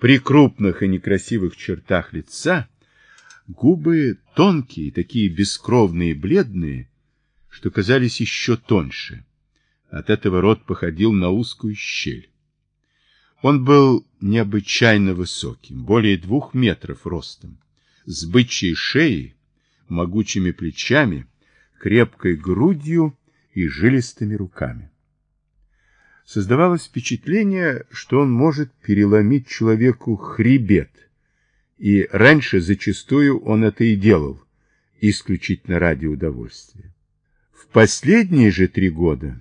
При крупных и некрасивых чертах лица губы тонкие, такие бескровные и бледные, что казались еще тоньше. От этого рот походил на узкую щель. Он был необычайно высоким, более двух метров ростом, с бычьей шеей, могучими плечами, крепкой грудью и жилистыми руками. Создавалось впечатление, что он может переломить человеку хребет, и раньше зачастую он это и делал, исключительно ради удовольствия. В последние же три года,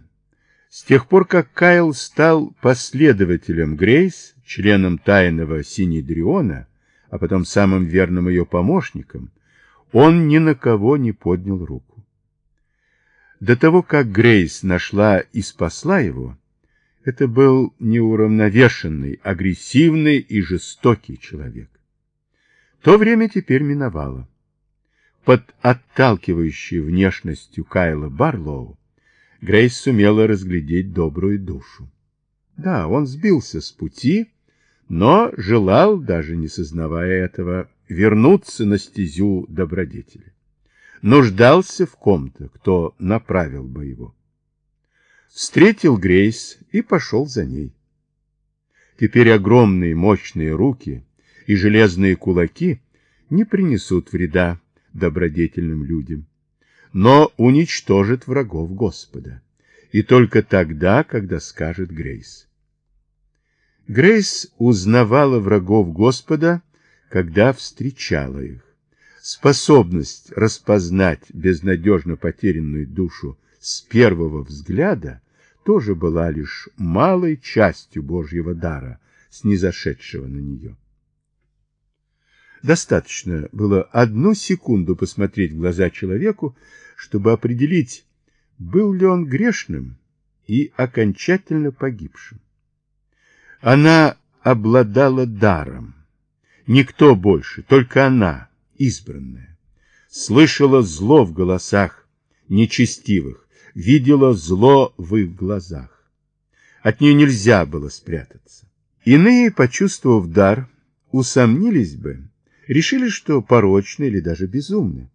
с тех пор, как Кайл стал последователем Грейс, членом тайного Синедриона, а потом самым верным ее помощником, он ни на кого не поднял руку. До того, как Грейс нашла и спасла его, это был неуравновешенный, агрессивный и жестокий человек. То время теперь миновало. Под отталкивающей внешностью Кайла Барлоу Грейс сумела разглядеть добрую душу. Да, он сбился с пути, но желал, даже не сознавая этого, вернуться на стезю добродетели. Нуждался в ком-то, кто направил бы его встретил Грейс и пошел за ней. Теперь огромные мощные руки и железные кулаки не принесут вреда добродетельным людям, но уничтожат врагов Господа. И только тогда, когда скажет Грейс. Грейс узнавала врагов Господа, когда встречала их. Способность распознать безнадежно потерянную душу с первого взгляда тоже была лишь малой частью Божьего дара, снизошедшего на нее. Достаточно было одну секунду посмотреть в глаза человеку, чтобы определить, был ли он грешным и окончательно погибшим. Она обладала даром. Никто больше, только она, избранная. Слышала зло в голосах нечестивых, видела зло в их глазах. От нее нельзя было спрятаться. Иные, почувствовав дар, усомнились бы, решили, что порочны или даже безумны.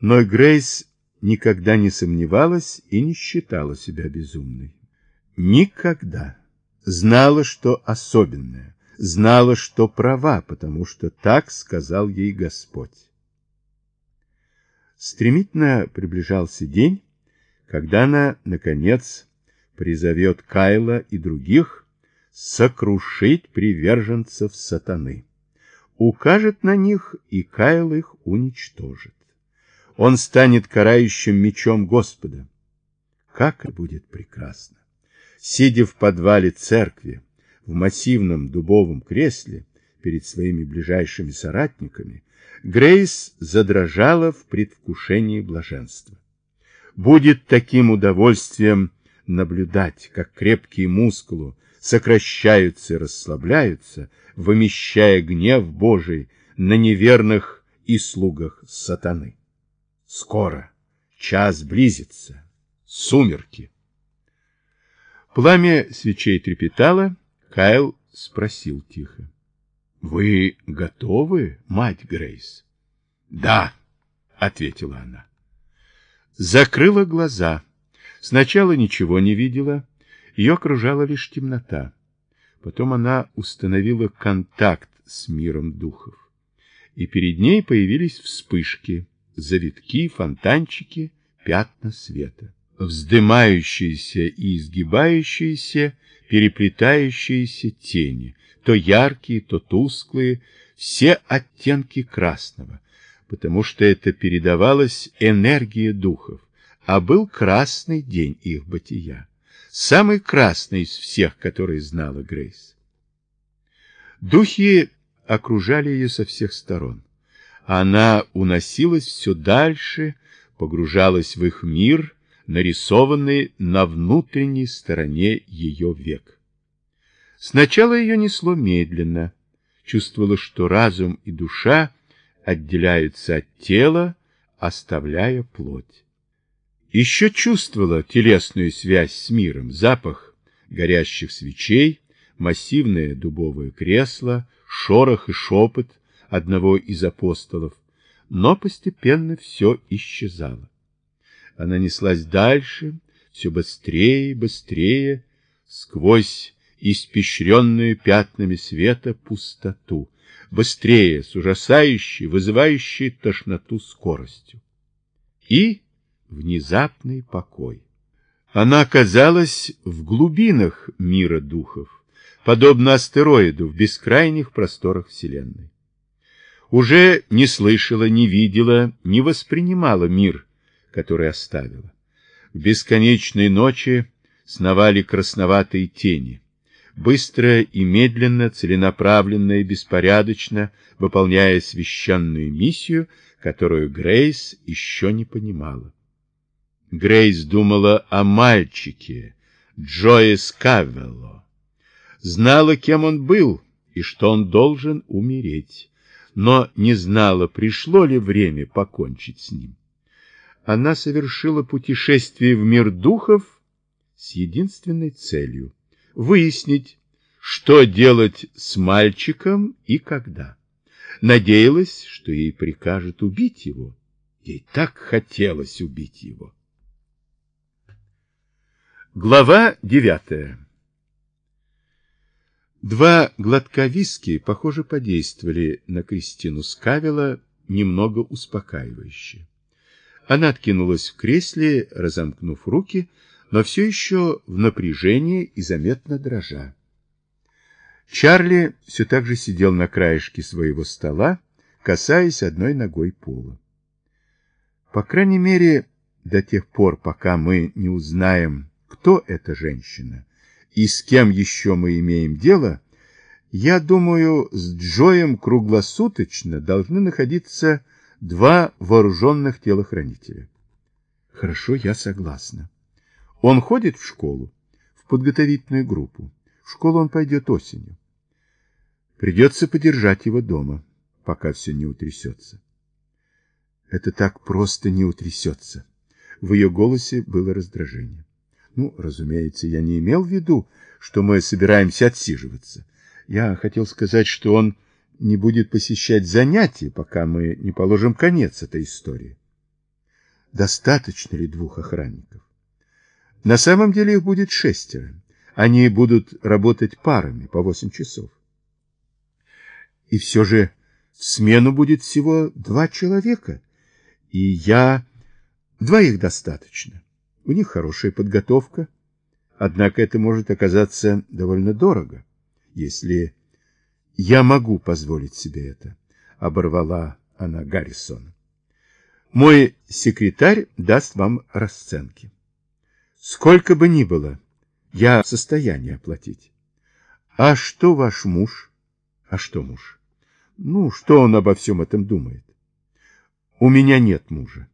Но Грейс никогда не сомневалась и не считала себя безумной. Никогда. Знала, что особенное, знала, что права, потому что так сказал ей Господь. Стремительно приближался день, когда она, наконец, призовет Кайла и других сокрушить приверженцев сатаны. Укажет на них, и Кайл их уничтожит. Он станет карающим мечом Господа. Как это будет прекрасно! Сидя в подвале церкви, в массивном дубовом кресле, перед своими ближайшими соратниками, Грейс задрожала в предвкушении блаженства будет таким удовольствием наблюдать, как крепкие мускулы сокращаются и расслабляются, вымещая гнев Божий на неверных и слугах сатаны. Скоро час близится, сумерки. Пламя свечей трепетало, Кайл спросил тихо. — Вы готовы, мать Грейс? — Да, — ответила она. Закрыла глаза. Сначала ничего не видела, ее окружала лишь темнота. Потом она установила контакт с миром духов. И перед ней появились вспышки, завитки, фонтанчики, пятна света. Вздымающиеся и изгибающиеся, переплетающиеся тени, то яркие, то тусклые, все оттенки красного, потому что это передавалась энергия духов, а был красный день их бытия, самый красный из всех, которые знала Грейс. Духи окружали ее со всех сторон. Она уносилась все дальше, погружалась в их мир, нарисованный на внутренней стороне ее век. Сначала ее несло медленно, чувствовала, что разум и душа отделяются от тела, оставляя плоть. Еще чувствовала телесную связь с миром, запах горящих свечей, массивное дубовое кресло, шорох и шепот одного из апостолов, но постепенно все исчезало. Она неслась дальше, все быстрее и быстрее, сквозь испещренную пятнами света пустоту, быстрее, с ужасающей, вызывающей тошноту скоростью. И внезапный покой. Она оказалась в глубинах мира духов, подобно астероиду в бескрайних просторах Вселенной. Уже не слышала, не видела, не воспринимала мир, который оставила. В бесконечной ночи сновали красноватые тени, быстро и медленно, целенаправленно и беспорядочно выполняя священную миссию, которую Грейс еще не понимала. Грейс думала о мальчике Джое Скавелло. Знала, кем он был и что он должен умереть, но не знала, пришло ли время покончить с ним. Она совершила путешествие в мир духов с единственной целью — выяснить, что делать с мальчиком и когда. Надеялась, что ей прикажут убить его. Ей так хотелось убить его. Глава девятая Два глотка виски, похоже, подействовали на Кристину Скавела немного успокаивающе. Она откинулась в кресле, разомкнув руки, но все еще в напряжении и заметно дрожа. Чарли все так же сидел на краешке своего стола, касаясь одной ногой пола. По крайней мере, до тех пор, пока мы не узнаем, кто эта женщина и с кем еще мы имеем дело, я думаю, с Джоем круглосуточно должны находиться два вооруженных телохранителя. Хорошо, я согласна. Он ходит в школу, в подготовительную группу. В школу он пойдет осенью. Придется подержать его дома, пока все не утрясется. Это так просто не утрясется. В ее голосе было раздражение. Ну, разумеется, я не имел в виду, что мы собираемся отсиживаться. Я хотел сказать, что он не будет посещать занятия, пока мы не положим конец этой истории. Достаточно ли двух охранников? На самом деле их будет шестеро. Они будут работать парами по восемь часов. И все же в смену будет всего два человека. И я... Двоих достаточно. У них хорошая подготовка, однако это может оказаться довольно дорого, если я могу позволить себе это, оборвала она Гаррисона. Мой секретарь даст вам расценки. Сколько бы ни было, я в состоянии оплатить. А что ваш муж? А что муж? Ну, что он обо всем этом думает? У меня нет мужа.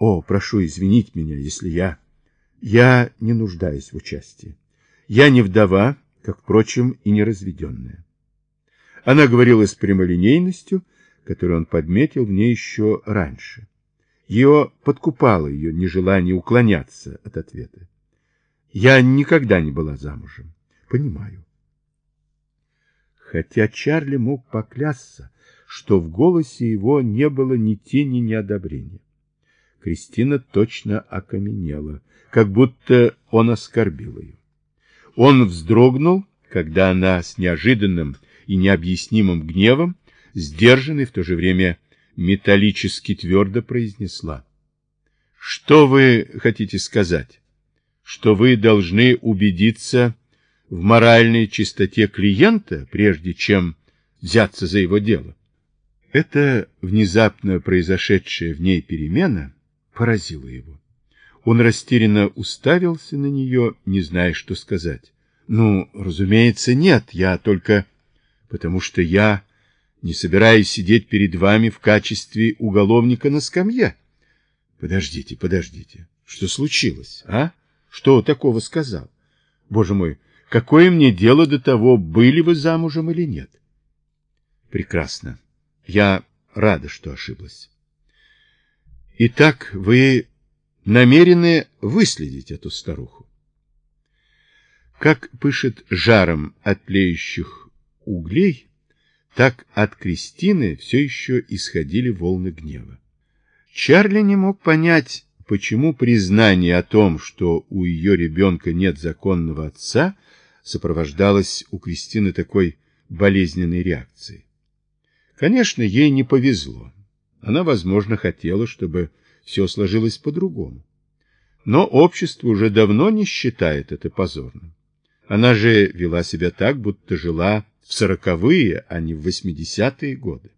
О, прошу извинить меня, если я... Я не нуждаюсь в участии. Я не вдова, как, впрочем, и не разведенная. Она говорила с прямолинейностью, которую он подметил в ней еще раньше. Ее подкупало ее нежелание уклоняться от ответа. Я никогда не была замужем. Понимаю. Хотя Чарли мог поклясться, что в голосе его не было ни тени неодобрения. Кристина точно окаменела, как будто он оскорбил ее. Он вздрогнул, когда она с неожиданным и необъяснимым гневом, сдержанной в то же время металлически твердо произнесла. «Что вы хотите сказать? Что вы должны убедиться в моральной чистоте клиента, прежде чем взяться за его дело?» Это внезапно произошедшая в ней перемена поразило его. Он растерянно уставился на нее, не зная, что сказать. Ну, разумеется, нет, я только... Потому что я не собираюсь сидеть перед вами в качестве уголовника на скамье. Подождите, подождите. Что случилось, а? Что такого сказал? Боже мой, какое мне дело до того, были вы замужем или нет? Прекрасно. Я рада, что ошиблась. Итак, вы намерены выследить эту старуху? Как пышет жаром от тлеющих углей, так от Кристины все еще исходили волны гнева. Чарли не мог понять, почему признание о том, что у ее ребенка нет законного отца, сопровождалось у Кристины такой болезненной реакцией. Конечно, ей не повезло. Она, возможно, хотела, чтобы все сложилось по-другому. Но общество уже давно не считает это позорным. Она же вела себя так, будто жила в сороковые, а не в восьмидесятые годы.